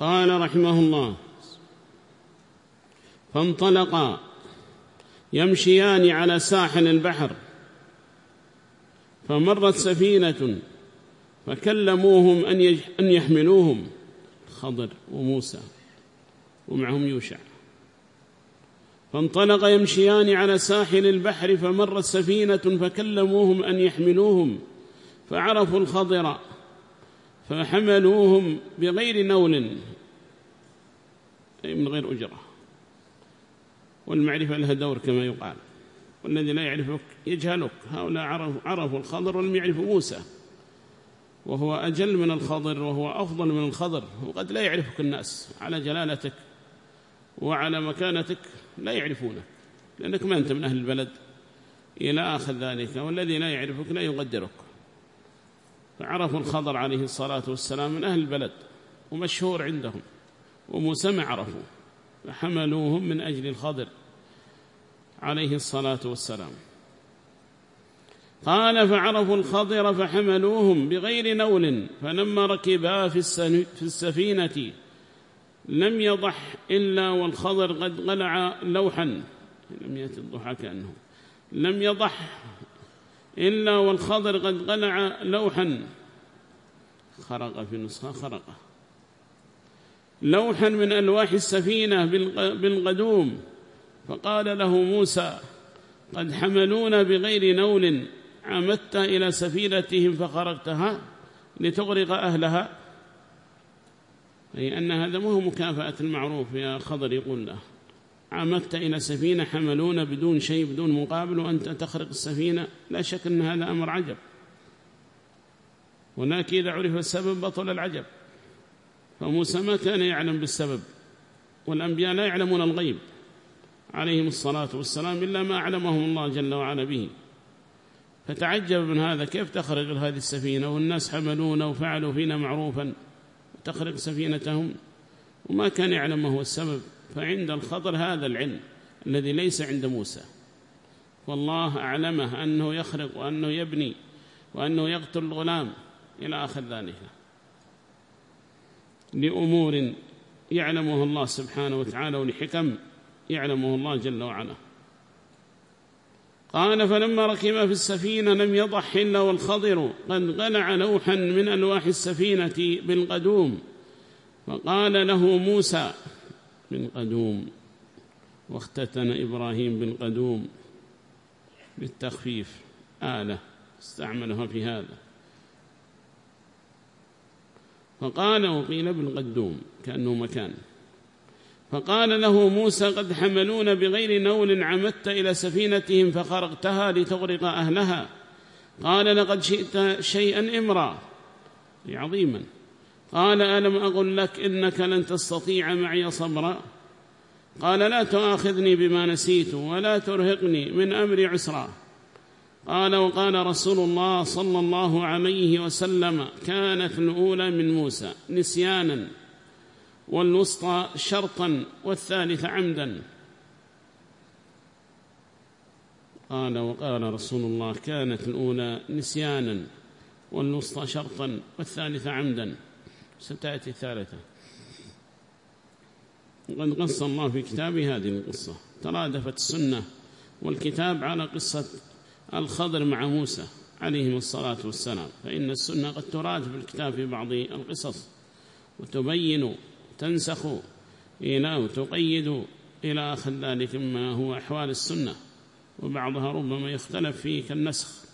قال رحمه الله فانطلقا يمشيان على ساحل البحر فمرت سفينة فكلموهم أن يحملوهم خضر وموسى ومعهم يوشع. فانطلق يمشيان على ساحل البحر فمرت سفينة فكلموهم أن يحملوهم فعرفوا الخضر فحملوهم بغير نول أي من غير أجرة. والمعرفة لها دور كما يقال. والذي لا يعرفك يجهلك. هؤلاء عرفوا, عرفوا الخضر ولم يعرفوا موسى. وهو أجل من الخضر وهو أفضل من الخضر. وقد لا يعرفك الناس. على جلالتك وعلى مكانتك لا يعرفونك. لأنك ما أنت من أهل البلد. إلى آخر ذلك. والذي لا يعرفك لا يقدرك. فعرفوا الخضر عليه الصلاة والسلام من أهل البلد ومشهور عندهم وموسى ما عرفوا فحملوهم من أجل الخضر عليه الصلاة والسلام. قال فعرفوا الخضر فحملوهم بغير نول فلما ركبا في السفينة لم يضح إلا والخضر قد غلع لوحا لم يأتي الضحى كأنه لم يضح إلا والخضر قد غلع لوحا. خرق في نسخة خرقه لوحا من ألواح السفينة بالقدوم فقال له موسى قد حملون بغير نول عمدت إلى سفينتهم فخرقتها لتغرق أهلها. أي أن هذا مو مكافأة المعروف يا خضر يقول له. عمدت إلى سفينة حملون بدون شيء بدون مقابل وأنت تخرق السفينة. لا شك أن هذا أمر عجب. ولكن إذا عرف السبب بطل العجب. فموسى ما كان يعلم بالسبب والأنبياء لا يعلمون الغيب. عليهم الصلاة والسلام إلا ما أعلمهم الله جل وعلا به. فتعجب من هذا كيف تخرق هذه السفينة؟ والناس حملونا وفعلوا فينا معروفا. تخرق سفينتهم وما كان يعلم ما هو السبب. فعند الخطر هذا العلم الذي ليس عند موسى. والله أعلمه أنه يخرق وأنه يبني وأنه يقتل الغلام. إلى آخر ذلك. لأمور يعلمها الله سبحانه وتعالى ولحكم يعلمه الله جل وعلا. قال فلما ركب في السفينة لم يضح إلا والخضر قد غلع لوحا من ألواح السفينة بالقدوم. فقال له موسى بالقدوم. واختتن إبراهيم بالقدوم. بالتخفيف. آلة استعملها في هذا. فقال وقيل بالقدوم كأنه مكان. فقال له موسى قد حملون بغير نول عمدت إلى سفينتهم فخرقتها لتغرق أهلها. قال لقد شئت شيئا إمرا عظيما. قال ألم أقل لك إنك لن تستطيع معي صبرا؟ قال لا تؤاخذني بما نسيت ولا ترهقني من أمر عسرا. قال وقال رسول الله صلى الله عليه وسلم كانت الأولى من موسى نسيانا والوسطى شرطا والثالث عمدا. قال وقال رسول الله كانت الأولى نسيانا والوسطى شرطا والثالث عمدا. ستأتي الثالثة. وقد قص الله في كتابه هذه القصة. ترادفت السنة والكتاب على قصة الخضر مع موسى عليهم الصلاة والسلام. فإن السنة قد ترادف الكتاب في بعض القصص وتبين تنسخ إلى وتقيد إلى آخر ذلك ما هو أحوال السنة وبعضها ربما يختلف فيه كالنسخ.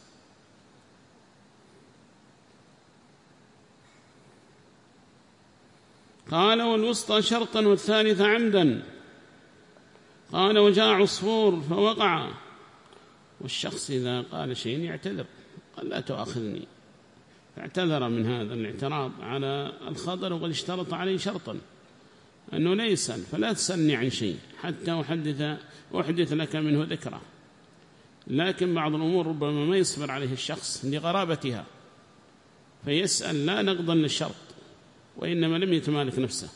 قال والوسطى شرطا والثالث عمدا. قال وجاء عصفور فوقع. والشخص إذا قال شيء يعتذر قال لا تؤاخذني. فاعتذر من هذا الاعتراض على الخضر وقد اشترط عليه شرطا. أنه لا يسأل فلا تسألني عن شيء حتى أحدث, أحدث لك منه ذكرى. لكن بعض الأمور ربما ما يصبر عليه الشخص لقرابتها فيسأل لا نقضا للشرط وإنما لم يتمالك نفسه.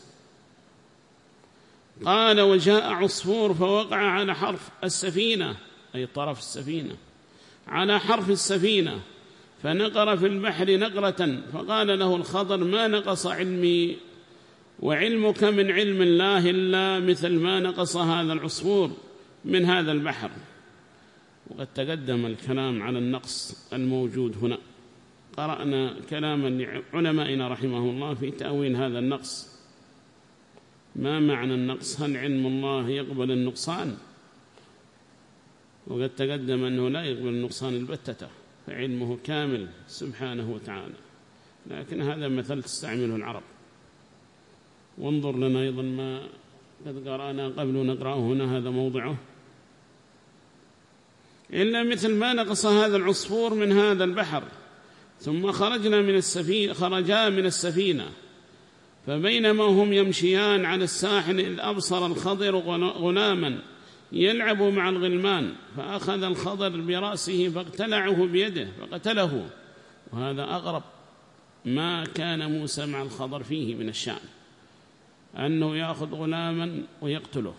قال وجاء عصفور فوقع على حرف السفينة. أي طرف السفينة. على حرف السفينة فنقر في البحر نقرة فقال له الخضر ما نقص علمي؟ وعلمك من علم الله إلا مثل ما نقص هذا العصفور من هذا البحر. وقد تقدم الكلام على النقص الموجود هنا. قرأنا كلاما لعلمائنا رحمه الله في تأويل هذا النقص. ما معنى النقص؟ هل علم الله يقبل النقصان؟ وقد تقدم أنه لا يقبل النقصان البتة فعلمه كامل سبحانه وتعالى. لكن هذا مثل تستعمله العرب. وانظر لنا أيضا ما قد قرأنا قبل نقرأه هنا هذا موضعه. إلا مثل ما نقص هذا العصفور من هذا البحر. ثم خرجنا من السفينة خرجا من السفينة. فبينما هم يمشيان على الساحل إذ أبصر الخضر غلاما. يلعب مع الغلمان فأخذ الخضر برأسه فاقتلعه بيده فقتله. وهذا أغرب ما كان موسى مع الخضر فيه من الشأن أنه يأخذ غلاما ويقتله.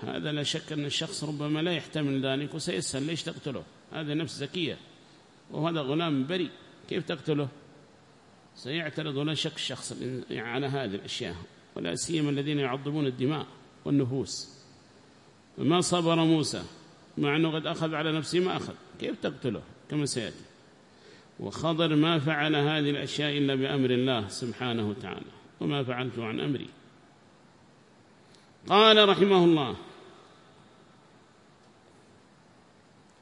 هذا لا شك أن الشخص ربما لا يحتمل ذلك وسيسأل ليش تقتله؟ هذا نفس ذكية وهذا غلام بريء كيف تقتله؟ سيعترض ولا شك الشخص على هذه الأشياء ولا سيما الذين يعظمون الدماء والنفوس. فما صبر موسى مع أنه قد أخذ على نفسه ما أخذ. كيف تقتله؟ كما سيأتي. وخضر ما فعل هذه الأشياء إلا بأمر الله سبحانه وتعالى وما فعلت عن أمري. قال رحمه الله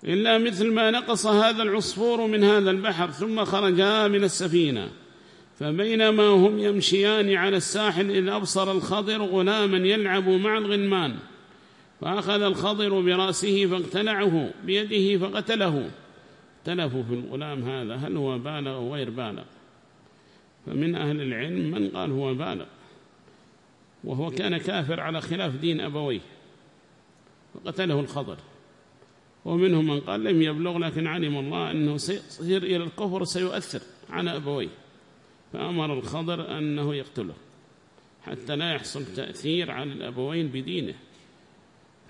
إلا مثل ما نقص هذا العصفور من هذا البحر ثم خرجا من السفينة فبينما هم يمشيان على الساحل إذ أبصر الخضر غلاما يلعب مع الغنمان فأخذ الخضر برأسه فاقتلعه بيده فقتله. اختلفوا في الغلام هذا هل هو بالغ أو غير بالغ؟ فمن أهل العلم من قال هو بالغ وهو كان كافر على خلاف دين أبويه فقتله الخضر. ومنهم من قال لم يبلغ لكن علم الله أنه سيصير إلى الكفر سيؤثر على أبويه. فأمر الخضر أنه يقتله حتى لا يحصل تأثير على الأبوين بدينه.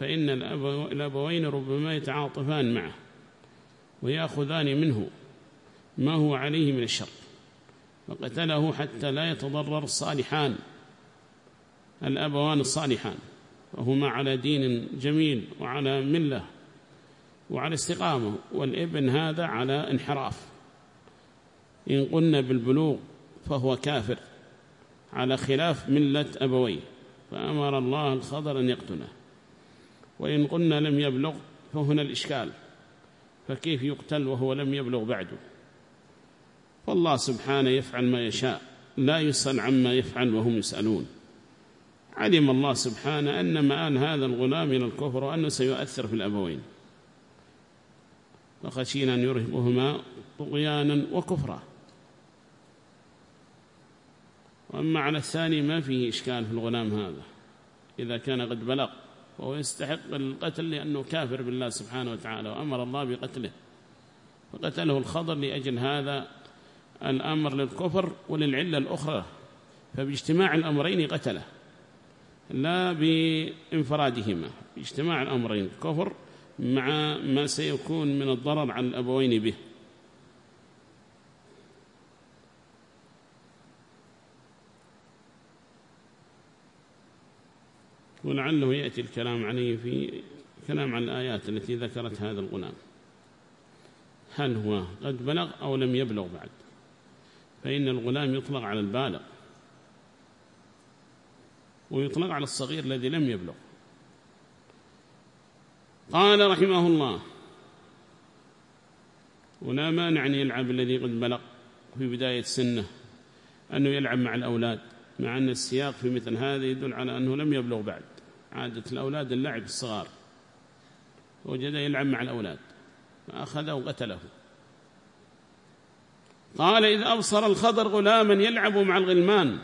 فإن الأبوين ربما يتعاطفان معه ويأخذان منه ما هو عليه من الشر فقتله حتى لا يتضرر الصالحان الأبوان الصالحان وهما على دين جميل وعلى ملة وعلى استقامة والابن هذا على انحراف. إن قلنا بالبلوغ فهو كافر على خلاف ملة أبويه فأمر الله الخضر أن يقتله. وإن قلنا لم يبلغ فهنا الإشكال. فكيف يقتل وهو لم يبلغ بعده فالله سبحانه يفعل ما يشاء لا يسأل عما يفعل وهم يسألون. علم الله سبحانه أن مآل هذا الغلام إلى الكفر وأنه سيؤثر في الأبوين. فخشينا أن يرهبهما طغيانا وكفرا. وأما على الثاني ما فيه إشكال في الغلام هذا إذا كان قد بلغ. وهو يستحق القتل لأنه كافر بالله سبحانه وتعالى وأمر الله بقتله. فقتله الخضر لأجل هذا الأمر للكفر وللعلة الأخرى. فباجتماع الأمرين قتله. لا بانفرادهما باجتماع الأمرين الكفر مع ما سيكون من الضرر على الأبوين به. ولعله يأتي الكلام عليه في كلام عن الآيات التي ذكرت هذا الغلام. هل هو قد بلغ أو لم يبلغ بعد؟ فإن الغلام يطلق على البالغ ويطلق على الصغير الذي لم يبلغ. قال رحمه الله ولا مانع أن يلعب الذي قد بلغ في بداية سنة أنه يلعب مع الأولاد مع أن السياق في مثل هذا يدل على أنه لم يبلغ بعد. عادة الأولاد اللعب الصغار. وجد يلعب مع الأولاد. فأخذه وقتله. قال إذ أبصر الخضر غلاما يلعب مع الغلمان.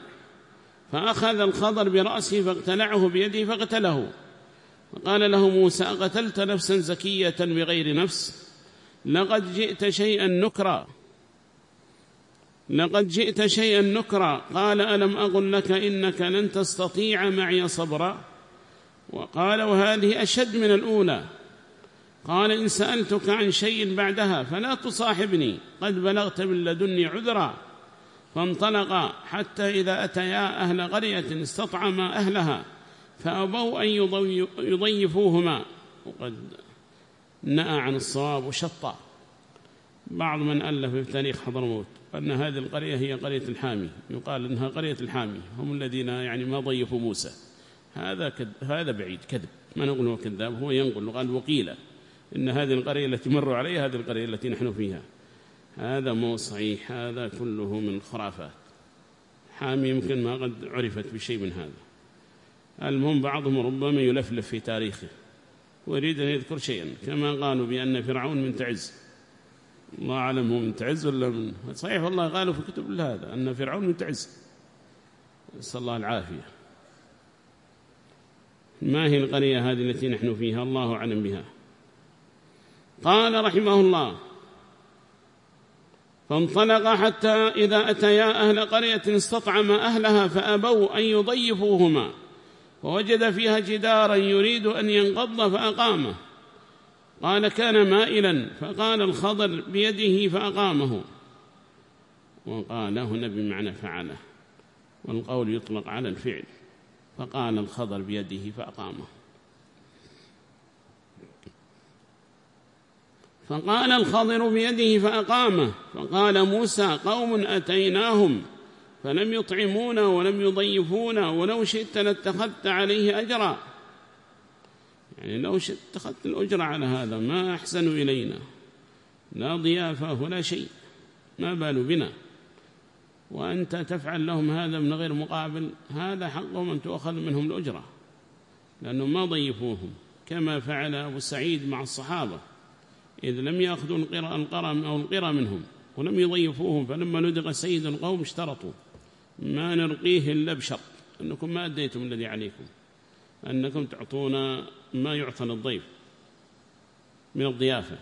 فأخذ الخضر برأسه فاقتلعه بيده فقتله فقال له موسى قتلت نفسا زكية بغير نفس؟ لقد جئت شيئا نكرا. لقد جئت شيئا نكرا. قال ألم أقل لك إنك لن تستطيع معي صبرا؟ وقال وهذه أشد من الأولى. قال إن سألتك عن شيء بعدها فلا تصاحبني. قد بلغت من لدني عذرا. فانطلقا حتى إذا أتيا أهل قرية استطعما أهلها فأبوا أن يضيفوهما. وقد نأى عن الصواب وشطى بعض من ألف في تاريخ حضرموت أن هذه القرية هي قرية الحامي. يقال أنها قرية الحامي. هم الذين يعني ما ضيفوا موسى. هذا كد هذا بعيد كذب. ما نقول هو كذاب هو ينقل. قال وقيل إن هذه القرية التي مروا عليها هذه القرية التي نحن فيها. هذا مو صحيح هذا كله من الخرافات حامي يمكن ما قد عرفت بشيء من هذا. المهم بعضهم ربما يلفلف في تاريخه ويريد أن يذكر شيئا. كما قالوا بأن فرعون من تعز. الله أعلم هو من تعز ولا من صحيح والله قالوا في كتب هذا أن فرعون من تعز. نسأل الله العافية. ما هي القرية هذه التي نحن فيها؟ الله أعلم بها. قال رحمه الله فانطلق حتى إذا أتيا أهل قرية استطعم أهلها فأبوا أن يضيفوهما فوجد فيها جدارا يريد أن ينقض فأقامه. قال كان مائلا فقال الخضر بيده فأقامه. وقال هنا بمعنى فعله والقول يطلق على الفعل. فقال الخضر بيده فأقامه. فقال الخضر بيده فأقامه. فقال موسى قوم أتيناهم فلم يطعمونا ولم يضيفونا ولو شئت لاتخذت عليه أجرا. يعني لو شئت اتخذت الأجر على هذا ما أحسن إلينا. لا ضيافة ولا شيء. ما بال بنا. وأنت تفعل لهم هذا من غير مقابل هذا حقهم أن تؤخذ منهم الأجرة لأنهم ما ضيفوهم كما فعل أبو سعيد مع الصحابة إذ لم يأخذوا القرى أو القرى منهم ولم يضيفوهم فلما ندق سيد القوم اشترطوا ما نرقيه إلا بشرط أنكم ما أديتم الذي عليكم أنكم تعطونا ما يعطى للضيف من الضيافة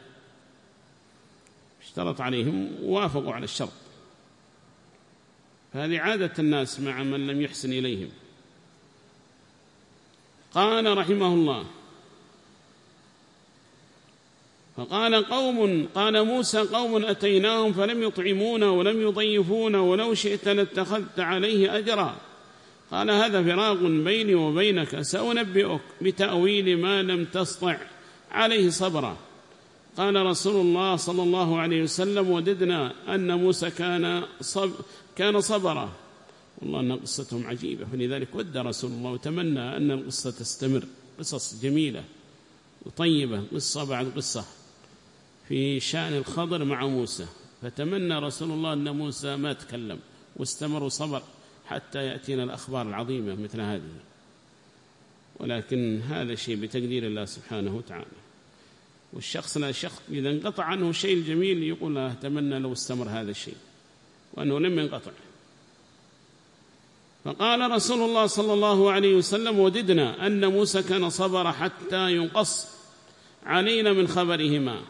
اشترط عليهم ووافقوا على الشرط. فهذه عادة الناس مع من لم يحسن إليهم. قال رحمه الله فقال قوم قال موسى قوم أتيناهم فلم يطعمونا ولم يضيفونا ولو شئت لاتخذت عليه أجرا. قال هذا فراق بيني وبينك سأنبئك بتأويل ما لم تسطع عليه صبرا. قال رسول الله صلى الله عليه وسلم وددنا أن موسى كان, صب كان صبرا. والله أن قصتهم عجيبة فلذلك ود رسول الله وتمنى أن القصة تستمر. قصص جميلة وطيبة قصة بعد قصة في شأن الخضر مع موسى. فتمنى رسول الله أن موسى ما تكلم واستمر وصبر حتى يأتينا الأخبار العظيمة مثل هذه. ولكن هذا شيء بتقدير الله سبحانه وتعالى. والشخص لا شخص إذا انقطع عنه شيء الجميل يقول أتمنى لو استمر هذا الشيء وأنه لم ينقطع. فقال رسول الله صلى الله عليه وسلم وددنا أن موسى كان صبر حتى ينقص علينا من خبرهما.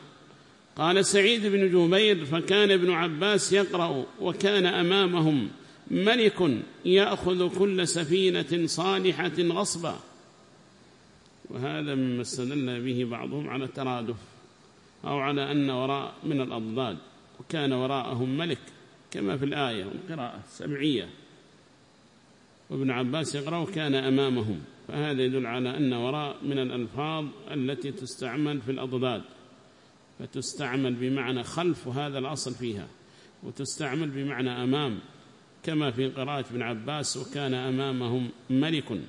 قال سعيد بن جبير فكان ابن عباس يقرأ وكان أمامهم ملك يأخذ كل سفينة صالحة غصبا. وهذا مما استدل به بعضهم على الترادف أو على أن وراء من الأضداد وكان وراءهم ملك كما في الآية والقراءة السبعية. وابن عباس يقرأ كان أمامهم فهذا يدل على أن وراء من الألفاظ التي تستعمل في الأضداد فتستعمل بمعنى خلف وهذا الأصل فيها وتستعمل بمعنى أمام كما في قراءة ابن عباس وكان أمامهم ملك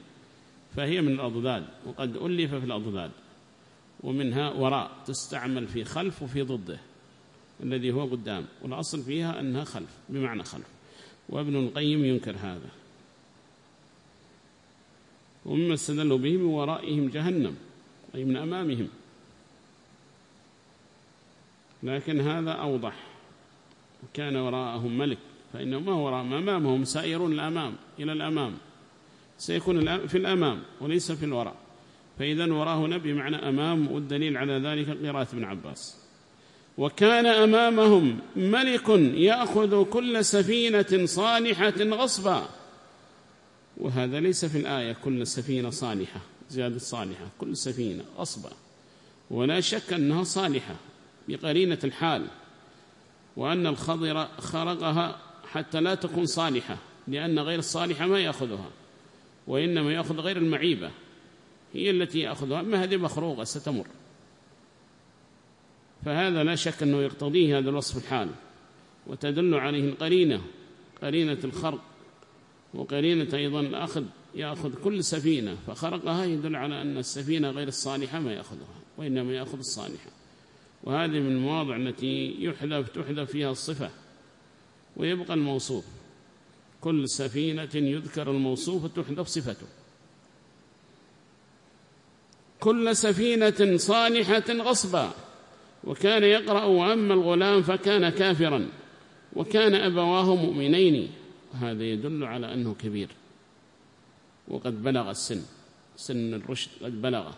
فهي من الأضداد وقد ألف في الأضداد ومنها وراء تستعمل في خلف وفي ضده الذي هو قدام والأصل فيها أنها خلف بمعنى خلف وابن القيم ينكر هذا. ومما استدلوا به من ورائهم جهنم أي من أمامهم. لكن هذا أوضح كان وراءهم ملك فإنه ما هو وراء أمامهم سائرون الأمام إلى الأمام. سيكون في الأمام وليس في الوراء. فإذا وراه نبي معنى أمام والدليل على ذلك قراءة ابن عباس. وكان أمامهم ملك يأخذ كل سفينة صالحة غصبا. وهذا ليس في الآية كل سفينة صالحة زيادة صالحة كل سفينة غصبا. ولا شك أنها صالحة بقرينة الحال وأن الخضر خرقها حتى لا تكون صالحة لأن غير الصالحة ما يأخذها. وإنما يأخذ غير المعيبة هي التي يأخذها أما هذه مخروقة ستمر. فهذا لا شك أنه يقتضيه هذا الوصف الحال وتدل عليه القرينة قرينة الخرق وقرينة أيضا الأخذ يأخذ كل سفينة فخرقها يدل على أن السفينة غير الصالحة ما يأخذها وإنما يأخذ الصالحة. وهذه من المواضع التي يحذف تحذف فيها الصفة ويبقى الموصوف. كل سفينة يذكر الموصوف تحذف صفته. كل سفينة صالحة غصبا وكان يقرأ وأما الغلام فكان كافرا وكان أبواه مؤمنين. هذا يدل على أنه كبير. وقد بلغ السن سن الرشد قد بلغ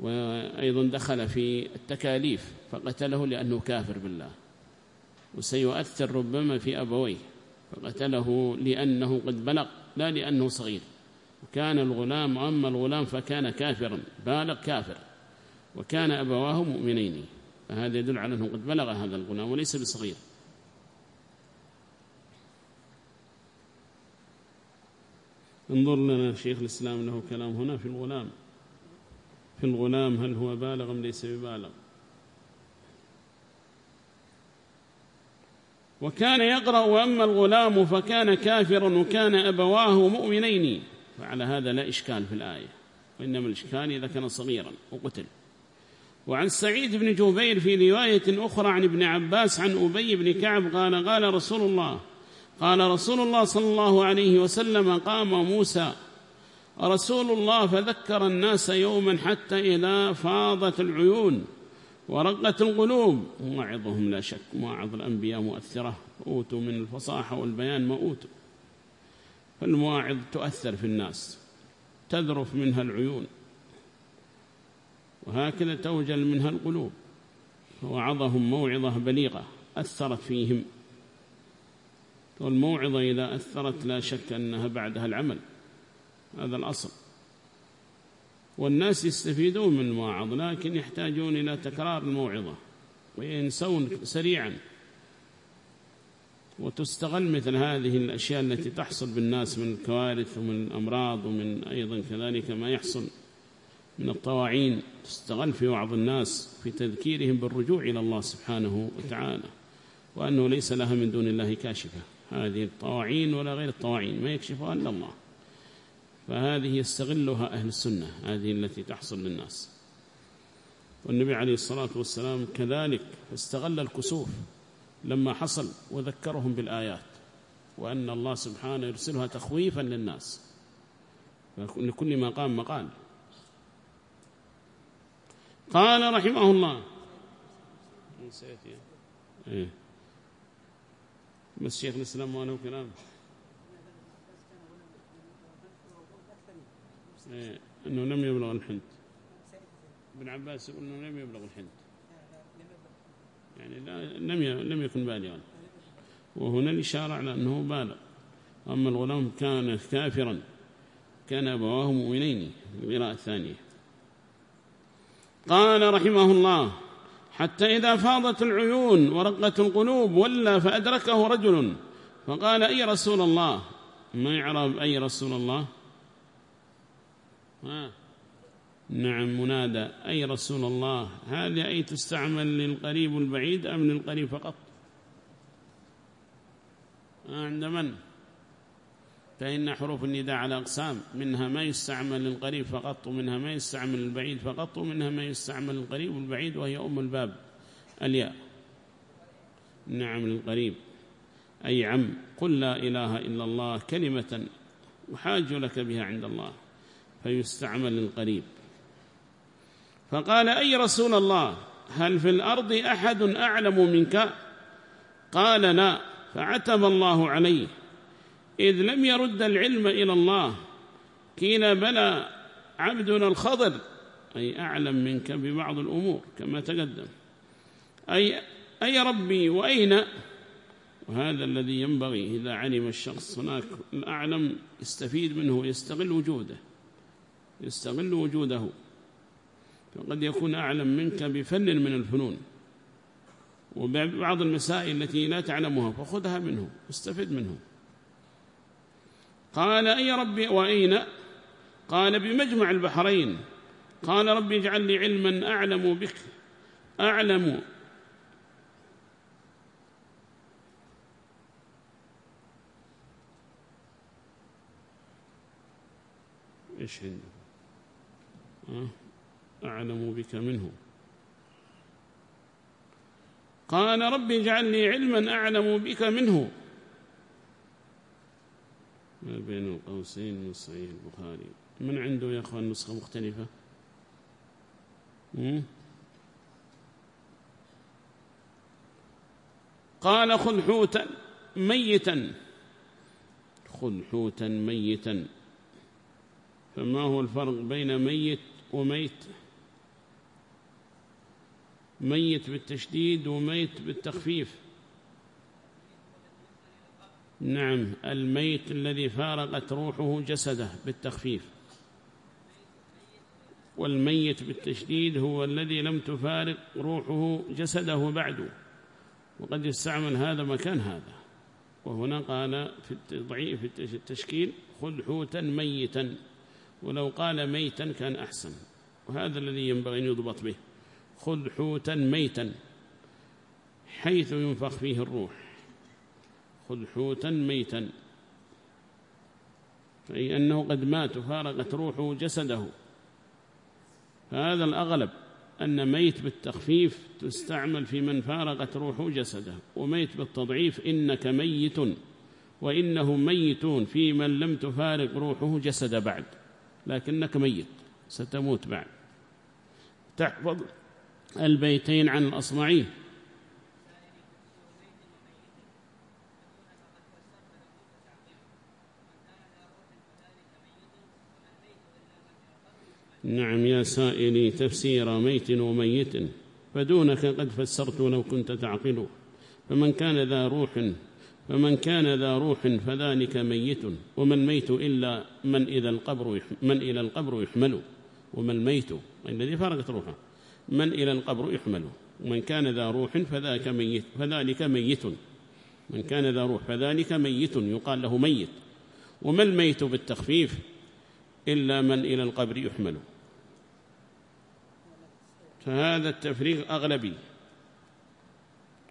وأيضا دخل في التكاليف فقتله لأنه كافر بالله. وسيؤثر ربما في أبويه. فقتله لأنه قد بلغ لا لأنه صغير. وكان الغلام أما الغلام فكان كافرا بالغ كافر. وكان أبواه مؤمنين. فهذا يدل على أنه قد بلغ هذا الغلام وليس بصغير. انظر لنا شيخ الإسلام له كلام هنا في الغلام. في الغلام هل هو بالغ أم ليس ببالغ؟ وكان يقرأ وأما الغلام فكان كافرا وكان أبواه مؤمنين. فعلى هذا لا إشكال في الآية وإنما الإشكال إذا كان صغيرا وقتل. وعن سعيد بن جبير في رواية أخرى عن ابن عباس عن أبي بن كعب قال قال رسول الله قال رسول الله صلى الله عليه وسلم قام موسى رسول الله فذكر الناس يوما حتى إذا فاضت العيون. ورقت القلوب. مواعظهم لا شك مواعظ الأنبياء مؤثرة. أوتوا من الفصاحة والبيان ما أوتوا. فالمواعظ تؤثر في الناس تذرف منها العيون. وهكذا توجل منها القلوب. فوعظهم موعظة بليغة أثرت فيهم. والموعظة إذا أثرت لا شك أنها بعدها العمل. هذا الأصل. والناس يستفيدون من المواعظ لكن يحتاجون إلى تكرار الموعظة وينسون سريعا. وتستغل مثل هذه الأشياء التي تحصل بالناس من الكوارث ومن الأمراض ومن أيضا كذلك ما يحصل من الطواعين. تستغل في وعظ الناس في تذكيرهم بالرجوع إلى الله سبحانه وتعالى وأنه ليس لها من دون الله كاشفة. هذه الطواعين ولا غير الطواعين ما يكشفها إلا الله. فهذه يستغلها أهل السنة هذه التي تحصل للناس. والنبي عليه الصلاة والسلام كذلك فاستغل الكسوف لما حصل وذكرهم بالآيات وأن الله سبحانه يرسلها تخويفا للناس. لكل مقام مقال. قال رحمه الله. إيه. بس شيخ الإسلام ما له إيه أنه لم يبلغ الحنت. ابن عباس يقول أنه لم يبلغ الحنت. يعني لم لم يكن بالغا. وهنا الإشارة على أنه بالغ. أما الغلام كان كافرا كان أبواه مؤمنين القراءة الثانية. قال رحمه الله حتى إذا فاضت العيون ورقت القلوب ولا فأدركه رجل فقال أي رسول الله؟ ما يعرف أي رسول الله. نعم منادى. أي رسول الله هذه أي تستعمل للقريب والبعيد أم للقريب فقط؟ عند من؟ فإن حروف النداء على أقسام منها ما يستعمل للقريب فقط ومنها ما يستعمل للبعيد فقط ومنها ما يستعمل للقريب والبعيد وهي أم الباب. الياء. نعم للقريب. أي عم. قل لا إله إلا الله كلمة أحاج لك بها عند الله. فيستعمل للقريب فقال أي رسول الله؟ هل في الأرض أحد أعلم منك؟ قال لا فعتب الله عليه. إذ لم يرد العلم إلى الله كينا بلى عبدنا الخضر أي أعلم منك ببعض الأمور كما تقدم. أي, أي ربي وأين؟ وهذا الذي ينبغي إذا علم الشخص هناك الأعلم يستفيد منه ويستغل وجوده. يستغل وجوده. فقد يكون أعلم منك بفن من الفنون وبعض المسائل التي لا تعلمها فخذها منه واستفد منه. قال أي ربي وأين؟ قال بمجمع البحرين. قال ربي اجعل لي علما أعلم بك أعلم. إيش عنده أعلم بك منه. قال ربي اجعل لي علما أعلم بك منه. ما بين القوسين من صحيح البخاري. من عنده يا أخوان نسخة مختلفة؟ قال خذ حوتا ميتا. خذ حوتا ميتا. فما هو الفرق بين ميت وميت. ميت بالتشديد وميت بالتخفيف. نعم الميت الذي فارقت روحه جسده بالتخفيف. والميت بالتشديد هو الذي لم تفارق روحه جسده بعد. وقد يستعمل هذا مكان هذا. وهنا قال في التشكيل خذ حوتا ميتا. ولو قال ميتا كان أحسن. وهذا الذي ينبغي أن يضبط به. خذ حوتا ميتا حيث ينفخ فيه الروح. خذ حوتا ميتا. أي أنه قد مات فارقت روحه جسده. فهذا الأغلب أن ميت بالتخفيف تستعمل في من فارقت روحه جسده. وميت بالتضعيف إنك ميت. وإنه ميتون في من لم تفارق روحه جسد بعد. لكنك ميت ستموت بعد. تحفظ البيتين عن الأصمعي نعم يا سائلي تفسير ميت وميت فدونك قد فسرت لو كنت تعقل. فمن كان ذا روح فمن كان ذا روح فذلك ميت وما الميت إلا من إذا القبر من إلى القبر يحمل. وما الميت؟ الذي فرقت روحه. من إلى القبر يحمل. ومن كان ذا روح فذاك ميت فذلك ميت. من كان ذا روح فذلك ميت يقال له ميت. وما الميت بالتخفيف؟ إلا من إلى القبر يحمل. فهذا التفريغ أغلبي.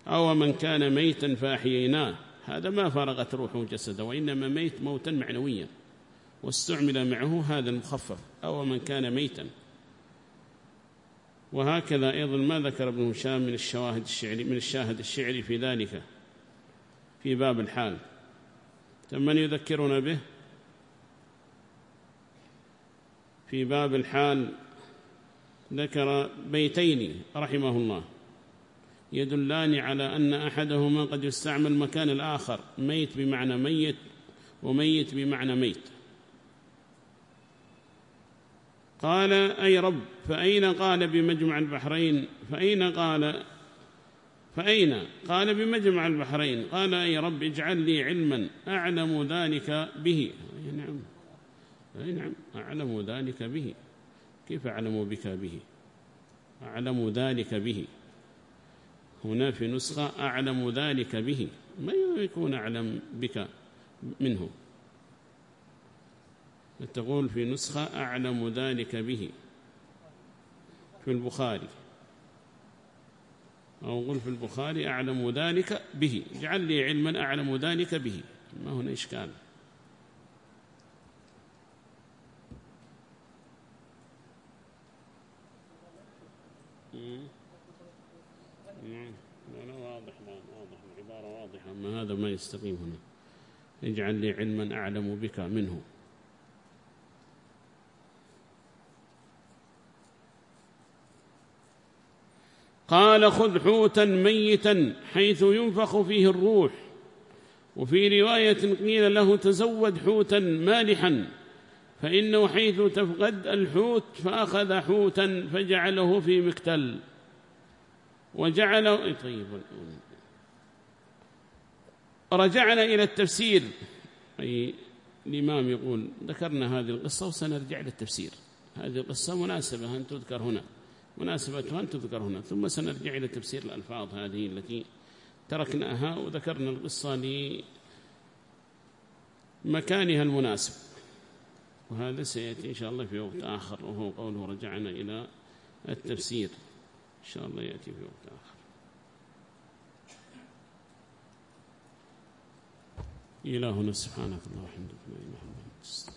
أو من كان ميتا فأحييناه. هذا ما فرغت روحه جسده وإنما ميت موتا معنويا واستعمل معه هذا المخفف أو من كان ميتا. وهكذا أيضا ما ذكر ابن هشام من الشواهد الشعري من الشاهد الشعري في ذلك في باب الحال. من يذكرنا به؟ في باب الحال ذكر بيتين رحمه الله. يدلان على أن أحدهما قد يستعمل مكان الآخر. ميت بمعنى ميت وميت بمعنى ميت. قال أي رب فأين قال بمجمع البحرين؟ فأين قال فأين قال بمجمع البحرين؟ قال أي رب اجعل لي علما أعلم ذلك به. أي نعم. أي نعم. أعلم ذلك به. كيف أعلم بك به؟ أعلم ذلك به. هنا في نسخة أعلم ذلك به. ما يكون أعلم بك منه؟ تقول في نسخة أعلم ذلك به. في البخاري. أو قل في البخاري أعلم ذلك به. اجعل لي علما أعلم ذلك به. ما هنا إشكال واضح واضح العبارة واضحة أما هذا ما يستقيم هنا. اجعل لي علما أعلم بك منه. قال خذ حوتا ميتا حيث ينفخ فيه الروح. وفي رواية قيل له تزود حوتا مالحا فإنه حيث تفقد الحوت فأخذ حوتا فجعله في مكتل وجعله طيب رجعنا إلى التفسير. أي الإمام يقول ذكرنا هذه القصة وسنرجع للتفسير. هذه القصة مناسبة أن تذكر هنا؟ مناسبتها أن تذكر هنا؟ ثم سنرجع إلى تفسير الألفاظ هذه التي تركناها وذكرنا القصة لمكانها المناسب. وهذا سيأتي إن شاء الله في وقت آخر وهو قوله رجعنا إلى التفسير. إن شاء الله يأتي في وقت آخر. إلهنا سبحانك الله وحمدك